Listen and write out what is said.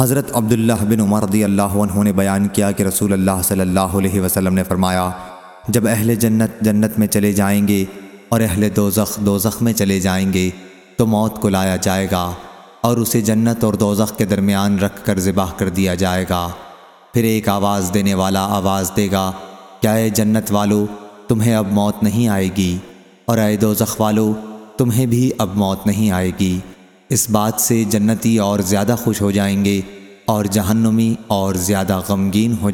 حضرت عبداللہ بن عمر رضی اللہ عنہ نے بیان کیا کہ رسول اللہ صلی اللہ علیہ وسلم نے فرمایا، جب اہل جنت جنت میں چلے جائیں گے اور اہل دوزخ دوزخ میں چلے جائیں گے تو موت کو لایا جائے گا اور اسے جنت اور دوزخ کے درمیان رکھ کر ذبح کر دیا جائے گا۔ پھر ایک آواز دینے والا آواز دے گا، کیا اے جنت والو، تمہیں اب موت نہیں آئے گی؟ اور اے اس بات سے جنتی اور زیادہ خوش ہو جائیں گے اور جہنمی اور زیادہ غمگین ہو